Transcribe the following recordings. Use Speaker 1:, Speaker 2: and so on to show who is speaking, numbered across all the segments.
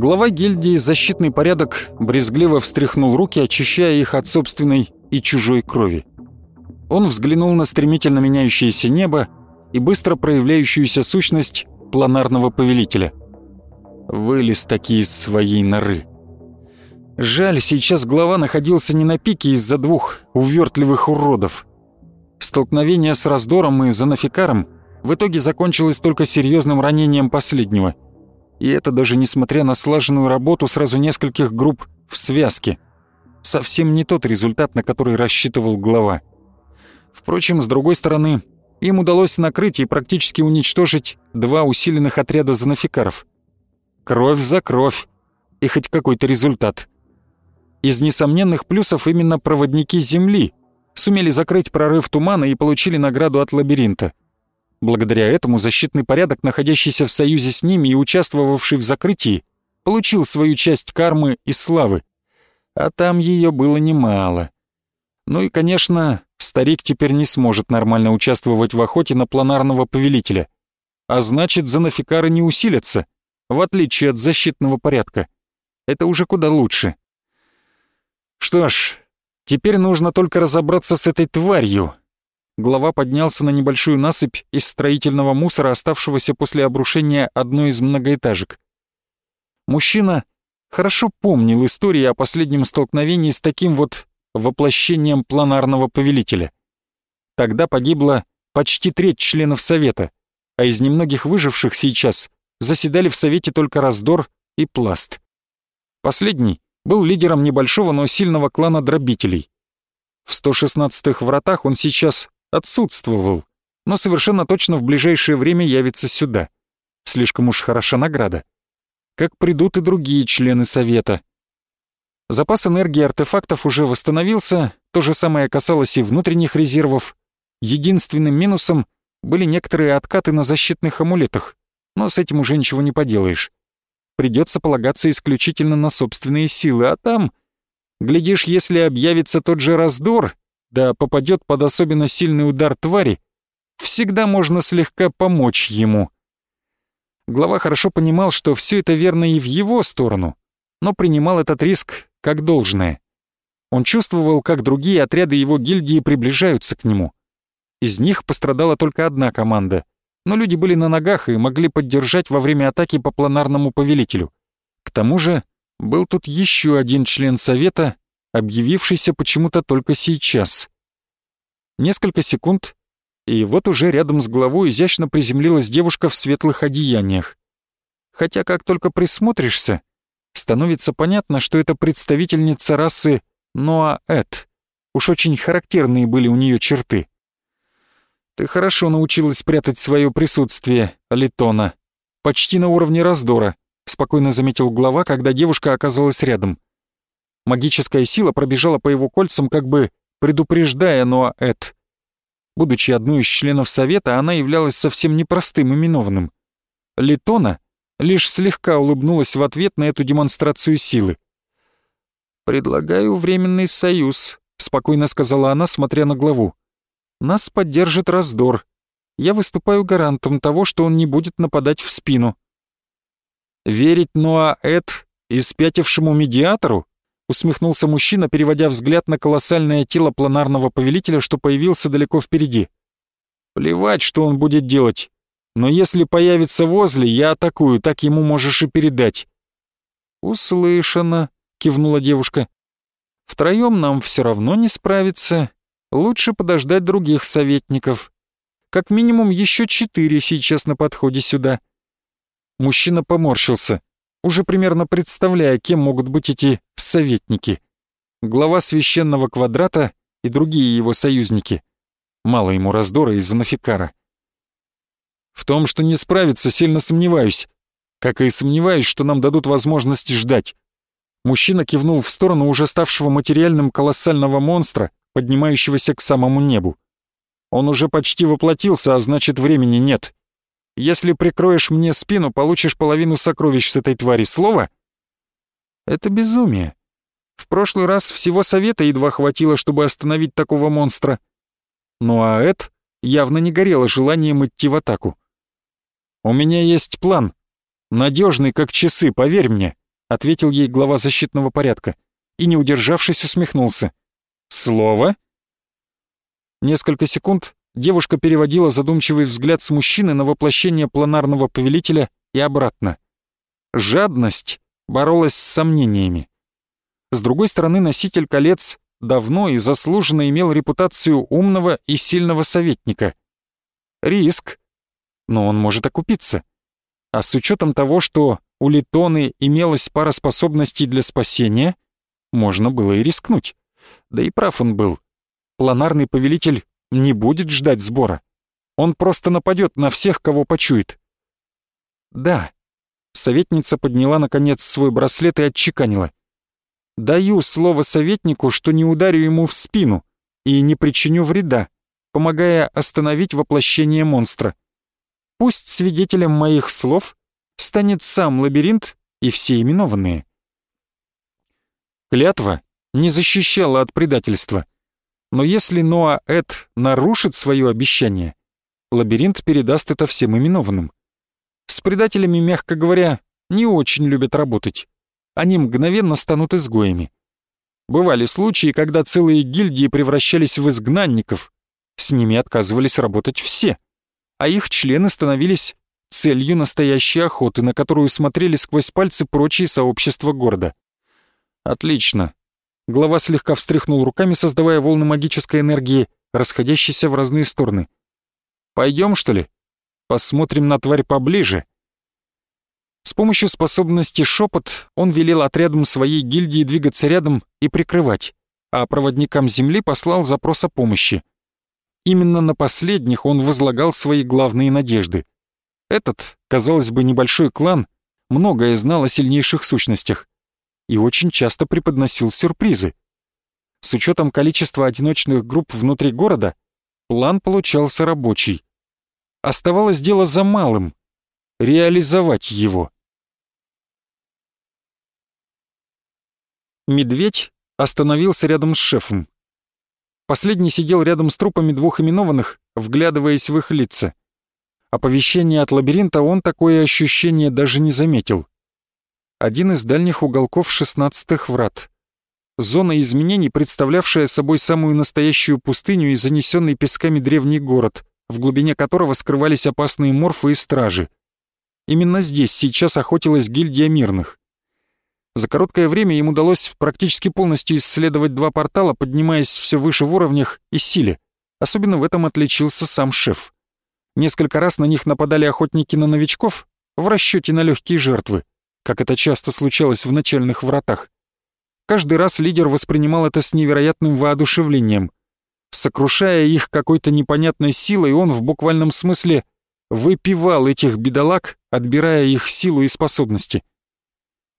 Speaker 1: Глава гильдии «Защитный порядок» брезгливо встряхнул руки, очищая их от собственной и чужой крови. Он взглянул на стремительно меняющееся небо и быстро проявляющуюся сущность планарного повелителя. Вылез таки из своей норы. Жаль, сейчас глава находился не на пике из-за двух увертливых уродов. Столкновение с раздором и занафикаром в итоге закончилось только серьезным ранением последнего. И это даже несмотря на слаженную работу сразу нескольких групп в связке. Совсем не тот результат, на который рассчитывал глава. Впрочем, с другой стороны, им удалось накрыть и практически уничтожить два усиленных отряда занафикаров. Кровь за кровь. И хоть какой-то результат. Из несомненных плюсов именно проводники Земли сумели закрыть прорыв тумана и получили награду от лабиринта. Благодаря этому защитный порядок, находящийся в союзе с ними и участвовавший в закрытии, получил свою часть кармы и славы. А там ее было немало. Ну и, конечно, старик теперь не сможет нормально участвовать в охоте на планарного повелителя. А значит, занафикары не усилятся, в отличие от защитного порядка. Это уже куда лучше. Что ж, теперь нужно только разобраться с этой тварью. Глава поднялся на небольшую насыпь из строительного мусора, оставшегося после обрушения одной из многоэтажек. Мужчина хорошо помнил истории о последнем столкновении с таким вот воплощением планарного повелителя. Тогда погибло почти треть членов Совета, а из немногих выживших сейчас заседали в Совете только Раздор и Пласт. Последний был лидером небольшого, но сильного клана дробителей. В 116-х вратах он сейчас отсутствовал, но совершенно точно в ближайшее время явится сюда. Слишком уж хороша награда. Как придут и другие члены Совета. Запас энергии артефактов уже восстановился, то же самое касалось и внутренних резервов. Единственным минусом были некоторые откаты на защитных амулетах, но с этим уже ничего не поделаешь придется полагаться исключительно на собственные силы, а там, глядишь, если объявится тот же раздор, да попадет под особенно сильный удар твари, всегда можно слегка помочь ему. Глава хорошо понимал, что все это верно и в его сторону, но принимал этот риск как должное. Он чувствовал, как другие отряды его гильдии приближаются к нему. Из них пострадала только одна команда — но люди были на ногах и могли поддержать во время атаки по планарному повелителю. К тому же был тут еще один член совета, объявившийся почему-то только сейчас. Несколько секунд, и вот уже рядом с главой изящно приземлилась девушка в светлых одеяниях. Хотя как только присмотришься, становится понятно, что это представительница расы Ноаэт. Уж очень характерные были у нее черты. Ты хорошо научилась прятать свое присутствие, Алитона. Почти на уровне раздора, спокойно заметил глава, когда девушка оказалась рядом. Магическая сила пробежала по его кольцам, как бы предупреждая Ноаэт. Будучи одной из членов Совета, она являлась совсем непростым именованным. Литона лишь слегка улыбнулась в ответ на эту демонстрацию силы. «Предлагаю временный союз», — спокойно сказала она, смотря на главу. Нас поддержит раздор. Я выступаю гарантом того, что он не будет нападать в спину. Верить Ноа-Эд и спятившему медиатору? Усмехнулся мужчина, переводя взгляд на колоссальное тело планарного повелителя, что появился далеко впереди. Плевать, что он будет делать. Но если появится возле, я атакую, так ему можешь и передать. «Услышано», — кивнула девушка. «Втроем нам все равно не справиться, лучше подождать других советников. Как минимум еще четыре сейчас на подходе сюда. Мужчина поморщился, уже примерно представляя, кем могут быть эти советники. Глава священного квадрата и другие его союзники. Мало ему раздора из-за Нафикара. В том, что не справиться, сильно сомневаюсь. Как и сомневаюсь, что нам дадут возможность ждать. Мужчина кивнул в сторону уже ставшего материальным колоссального монстра, поднимающегося к самому небу. Он уже почти воплотился, а значит времени нет. Если прикроешь мне спину, получишь половину сокровищ с этой твари. Слово? Это безумие. В прошлый раз всего совета едва хватило, чтобы остановить такого монстра. Ну а Эд явно не горело желанием идти в атаку. «У меня есть план. Надежный, как часы, поверь мне», — ответил ей глава защитного порядка и, не удержавшись, усмехнулся. «Слово?» Несколько секунд девушка переводила задумчивый взгляд с мужчины на воплощение планарного повелителя и обратно. Жадность боролась с сомнениями. С другой стороны, носитель колец давно и заслуженно имел репутацию умного и сильного советника. Риск, но он может окупиться. А с учетом того, что у Литоны имелась пара способностей для спасения, можно было и рискнуть. Да и прав он был. Планарный повелитель не будет ждать сбора. Он просто нападет на всех, кого почует. Да. Советница подняла, наконец, свой браслет и отчеканила. Даю слово советнику, что не ударю ему в спину и не причиню вреда, помогая остановить воплощение монстра. Пусть свидетелем моих слов станет сам лабиринт и все именованные. Клятва не защищала от предательства. Но если Ноа Эд нарушит свое обещание, лабиринт передаст это всем именованным. С предателями, мягко говоря, не очень любят работать. Они мгновенно станут изгоями. Бывали случаи, когда целые гильдии превращались в изгнанников. С ними отказывались работать все, а их члены становились целью настоящей охоты, на которую смотрели сквозь пальцы прочие сообщества города. Отлично. Глава слегка встряхнул руками, создавая волны магической энергии, расходящиеся в разные стороны. Пойдем, что ли? Посмотрим на тварь поближе. С помощью способности шепот он велел отрядам своей гильдии двигаться рядом и прикрывать, а проводникам Земли послал запрос о помощи. Именно на последних он возлагал свои главные надежды. Этот, казалось бы, небольшой клан многое знал о сильнейших сущностях и очень часто преподносил сюрпризы. С учетом количества одиночных групп внутри города, план получался рабочий. Оставалось дело за малым — реализовать его. Медведь остановился рядом с шефом. Последний сидел рядом с трупами двух именованных, вглядываясь в их лица. Оповещение от лабиринта он такое ощущение даже не заметил один из дальних уголков шестнадцатых врат. Зона изменений, представлявшая собой самую настоящую пустыню и занесенный песками древний город, в глубине которого скрывались опасные морфы и стражи. Именно здесь сейчас охотилась гильдия мирных. За короткое время им удалось практически полностью исследовать два портала, поднимаясь все выше в уровнях и силе. Особенно в этом отличился сам шеф. Несколько раз на них нападали охотники на новичков в расчете на легкие жертвы как это часто случалось в начальных вратах. Каждый раз лидер воспринимал это с невероятным воодушевлением. Сокрушая их какой-то непонятной силой, он в буквальном смысле выпивал этих бедолаг, отбирая их силу и способности.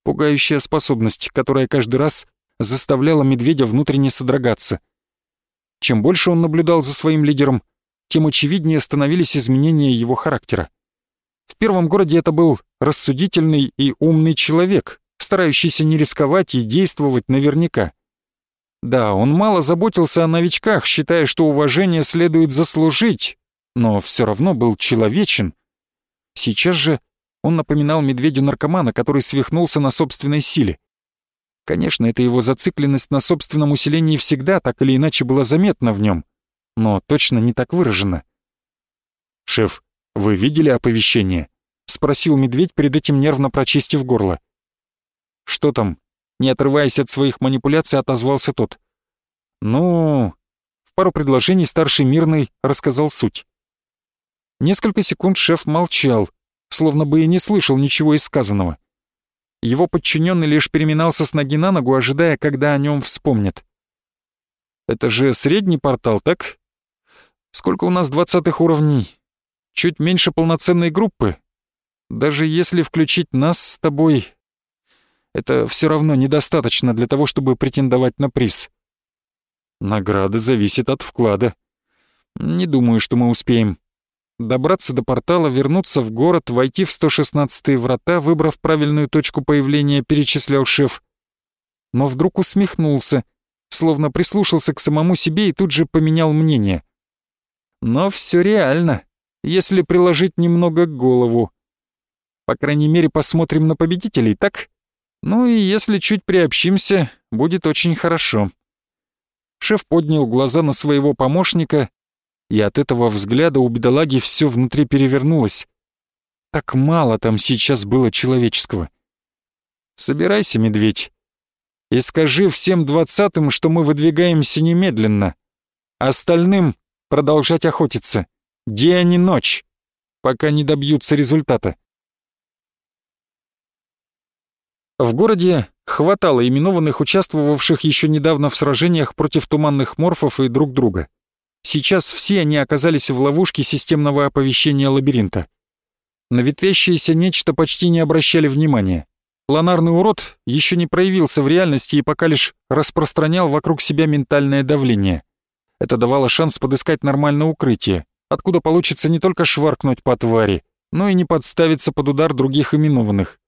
Speaker 1: Пугающая способность, которая каждый раз заставляла медведя внутренне содрогаться. Чем больше он наблюдал за своим лидером, тем очевиднее становились изменения его характера. В первом городе это был рассудительный и умный человек, старающийся не рисковать и действовать наверняка. Да, он мало заботился о новичках, считая, что уважение следует заслужить, но все равно был человечен. Сейчас же он напоминал медведю-наркомана, который свихнулся на собственной силе. Конечно, эта его зацикленность на собственном усилении всегда так или иначе была заметна в нем, но точно не так выражена. «Шеф, «Вы видели оповещение?» — спросил медведь, перед этим нервно прочистив горло. «Что там?» — не отрываясь от своих манипуляций, отозвался тот. «Ну...» — в пару предложений старший мирный рассказал суть. Несколько секунд шеф молчал, словно бы и не слышал ничего из сказанного. Его подчиненный лишь переминался с ноги на ногу, ожидая, когда о нем вспомнят. «Это же средний портал, так? Сколько у нас двадцатых уровней? чуть меньше полноценной группы. Даже если включить нас с тобой... это все равно недостаточно для того, чтобы претендовать на приз. Награда зависит от вклада. Не думаю, что мы успеем. Добраться до портала, вернуться в город, войти в 116-е врата, выбрав правильную точку появления, перечислял шеф. Но вдруг усмехнулся, словно прислушался к самому себе и тут же поменял мнение. Но все реально, если приложить немного голову. По крайней мере, посмотрим на победителей, так? Ну и если чуть приобщимся, будет очень хорошо. Шеф поднял глаза на своего помощника, и от этого взгляда у бедолаги все внутри перевернулось. Так мало там сейчас было человеческого. «Собирайся, медведь, и скажи всем двадцатым, что мы выдвигаемся немедленно. Остальным продолжать охотиться. День и ночь, пока не добьются результата». В городе хватало именованных участвовавших еще недавно в сражениях против туманных морфов и друг друга. Сейчас все они оказались в ловушке системного оповещения лабиринта. На ветвящееся нечто почти не обращали внимания. Планарный урод еще не проявился в реальности и пока лишь распространял вокруг себя ментальное давление. Это давало шанс подыскать нормальное укрытие, откуда получится не только шваркнуть по твари, но и не подставиться под удар других именованных.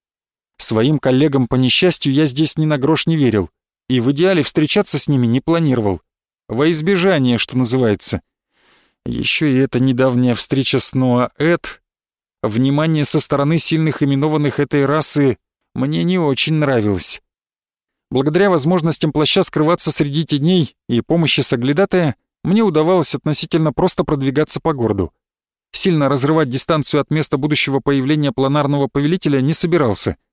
Speaker 1: Своим коллегам по несчастью я здесь ни на грош не верил, и в идеале встречаться с ними не планировал. Во избежание, что называется. Еще и эта недавняя встреча с Ноа Эд. Внимание со стороны сильных именованных этой расы мне не очень нравилось. Благодаря возможностям плаща скрываться среди теней и помощи соглядатая, мне удавалось относительно просто продвигаться по городу. Сильно разрывать дистанцию от места будущего появления планарного повелителя не собирался —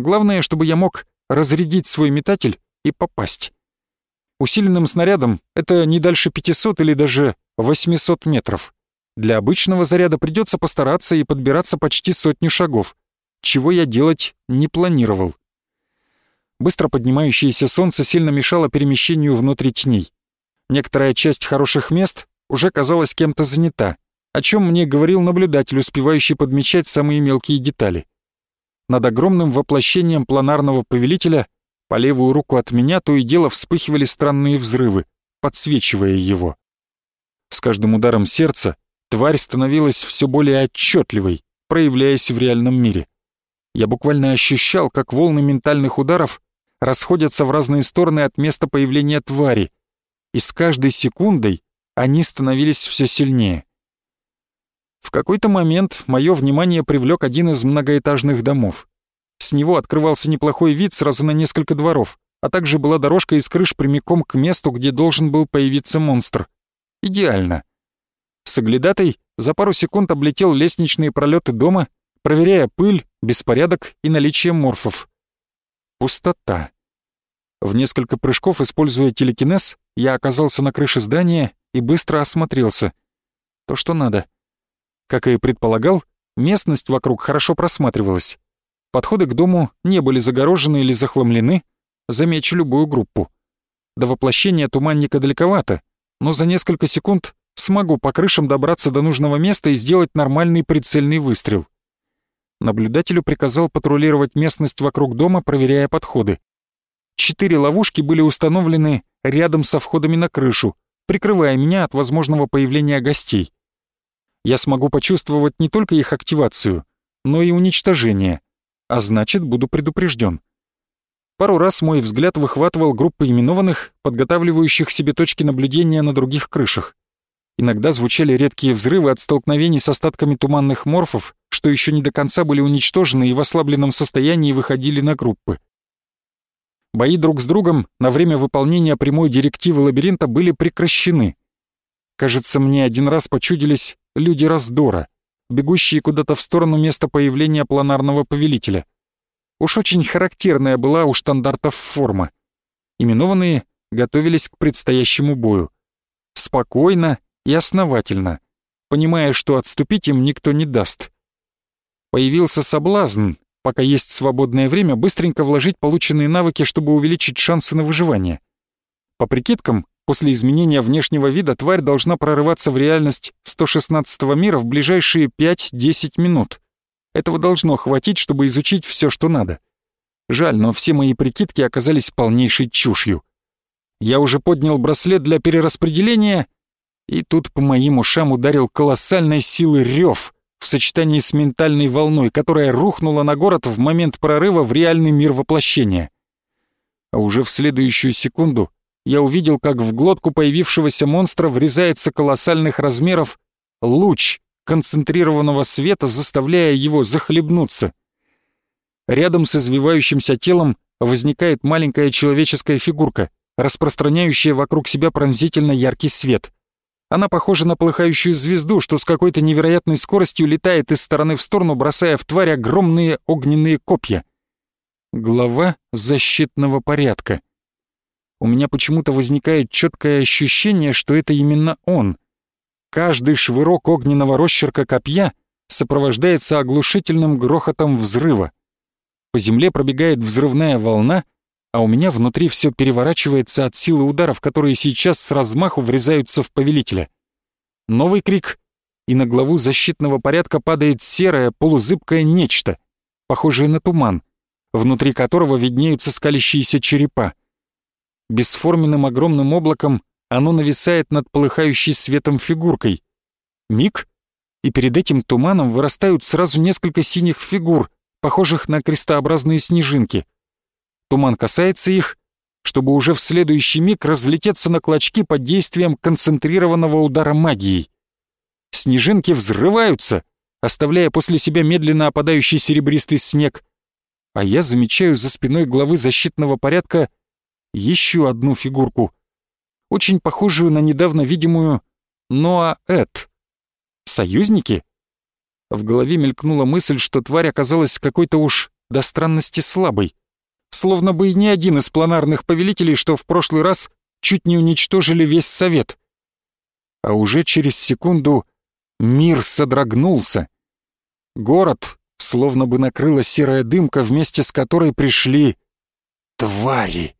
Speaker 1: Главное, чтобы я мог разрядить свой метатель и попасть. Усиленным снарядом это не дальше 500 или даже 800 метров. Для обычного заряда придется постараться и подбираться почти сотню шагов, чего я делать не планировал. Быстро поднимающееся солнце сильно мешало перемещению внутри теней. Некоторая часть хороших мест уже казалась кем-то занята, о чем мне говорил наблюдатель, успевающий подмечать самые мелкие детали. Над огромным воплощением планарного повелителя по левую руку от меня то и дело вспыхивали странные взрывы, подсвечивая его. С каждым ударом сердца тварь становилась все более отчетливой, проявляясь в реальном мире. Я буквально ощущал, как волны ментальных ударов расходятся в разные стороны от места появления твари, и с каждой секундой они становились все сильнее. В какой-то момент мое внимание привлек один из многоэтажных домов. С него открывался неплохой вид сразу на несколько дворов, а также была дорожка из крыш прямиком к месту, где должен был появиться монстр. Идеально. Соглядатай за пару секунд облетел лестничные пролеты дома, проверяя пыль, беспорядок и наличие морфов. Пустота. В несколько прыжков, используя телекинез, я оказался на крыше здания и быстро осмотрелся. То, что надо — как и предполагал, местность вокруг хорошо просматривалась. Подходы к дому не были загорожены или захламлены, замечу любую группу. До воплощения туманника далековато, но за несколько секунд смогу по крышам добраться до нужного места и сделать нормальный прицельный выстрел. Наблюдателю приказал патрулировать местность вокруг дома, проверяя подходы. Четыре ловушки были установлены рядом со входами на крышу, прикрывая меня от возможного появления гостей я смогу почувствовать не только их активацию, но и уничтожение, а значит, буду предупрежден. Пару раз мой взгляд выхватывал группы именованных, подготавливающих себе точки наблюдения на других крышах. Иногда звучали редкие взрывы от столкновений с остатками туманных морфов, что еще не до конца были уничтожены и в ослабленном состоянии выходили на группы. Бои друг с другом на время выполнения прямой директивы лабиринта были прекращены. Кажется, мне один раз почудились люди раздора, бегущие куда-то в сторону места появления планарного повелителя. Уж очень характерная была у штандартов форма. Именованные готовились к предстоящему бою. Спокойно и основательно, понимая, что отступить им никто не даст. Появился соблазн, пока есть свободное время, быстренько вложить полученные навыки, чтобы увеличить шансы на выживание. По прикидкам, После изменения внешнего вида тварь должна прорываться в реальность 116-го мира в ближайшие 5-10 минут. Этого должно хватить, чтобы изучить все, что надо. Жаль, но все мои прикидки оказались полнейшей чушью. Я уже поднял браслет для перераспределения, и тут по моим ушам ударил колоссальной силы рев в сочетании с ментальной волной, которая рухнула на город в момент прорыва в реальный мир воплощения. А уже в следующую секунду я увидел, как в глотку появившегося монстра врезается колоссальных размеров луч концентрированного света, заставляя его захлебнуться. Рядом с извивающимся телом возникает маленькая человеческая фигурка, распространяющая вокруг себя пронзительно яркий свет. Она похожа на полыхающую звезду, что с какой-то невероятной скоростью летает из стороны в сторону, бросая в тварь огромные огненные копья. Глава защитного порядка. У меня почему-то возникает четкое ощущение, что это именно он. Каждый швырок огненного росчерка копья сопровождается оглушительным грохотом взрыва. По земле пробегает взрывная волна, а у меня внутри все переворачивается от силы ударов, которые сейчас с размаху врезаются в повелителя. Новый крик, и на главу защитного порядка падает серое полузыбкое нечто, похожее на туман — внутри которого виднеются скалящиеся черепа. Бесформенным огромным облаком оно нависает над полыхающей светом фигуркой. Миг, и перед этим туманом вырастают сразу несколько синих фигур, похожих на крестообразные снежинки. Туман касается их, чтобы уже в следующий миг разлететься на клочки под действием концентрированного удара магией. Снежинки взрываются, оставляя после себя медленно опадающий серебристый снег, а я замечаю за спиной главы защитного порядка еще одну фигурку, очень похожую на недавно видимую Ноа Эд. Союзники? В голове мелькнула мысль, что тварь оказалась какой-то уж до странности слабой, словно бы и не один из планарных повелителей, что в прошлый раз чуть не уничтожили весь совет. А уже через секунду мир содрогнулся. Город, словно бы накрыла серая дымка, вместе с которой пришли твари.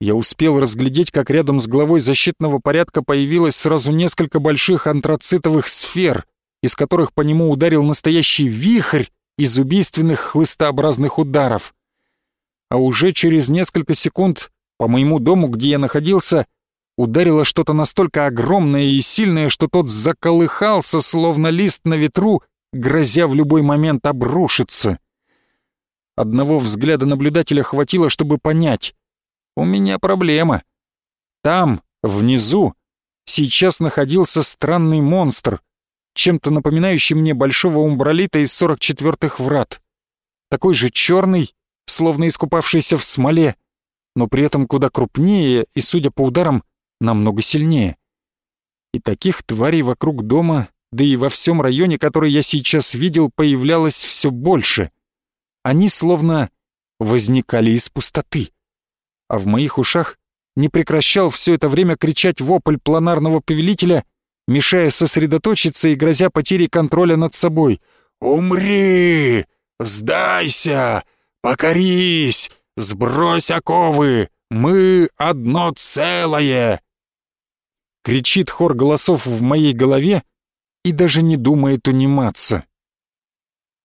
Speaker 1: Я успел разглядеть, как рядом с главой защитного порядка появилось сразу несколько больших антрацитовых сфер, из которых по нему ударил настоящий вихрь из убийственных хлыстообразных ударов. А уже через несколько секунд по моему дому, где я находился, ударило что-то настолько огромное и сильное, что тот заколыхался, словно лист на ветру, грозя в любой момент обрушиться. Одного взгляда наблюдателя хватило, чтобы понять. У меня проблема. Там, внизу, сейчас находился странный монстр, чем-то напоминающий мне большого умбралита из 44-х врат. Такой же черный, словно искупавшийся в смоле, но при этом куда крупнее и, судя по ударам, намного сильнее. И таких тварей вокруг дома да и во всем районе, который я сейчас видел, появлялось все больше. Они словно возникали из пустоты. А в моих ушах не прекращал все это время кричать вопль планарного повелителя, мешая сосредоточиться и грозя потерей контроля над собой. «Умри! Сдайся! Покорись! Сбрось оковы! Мы одно целое!» Кричит хор голосов в моей голове, и даже не думает униматься.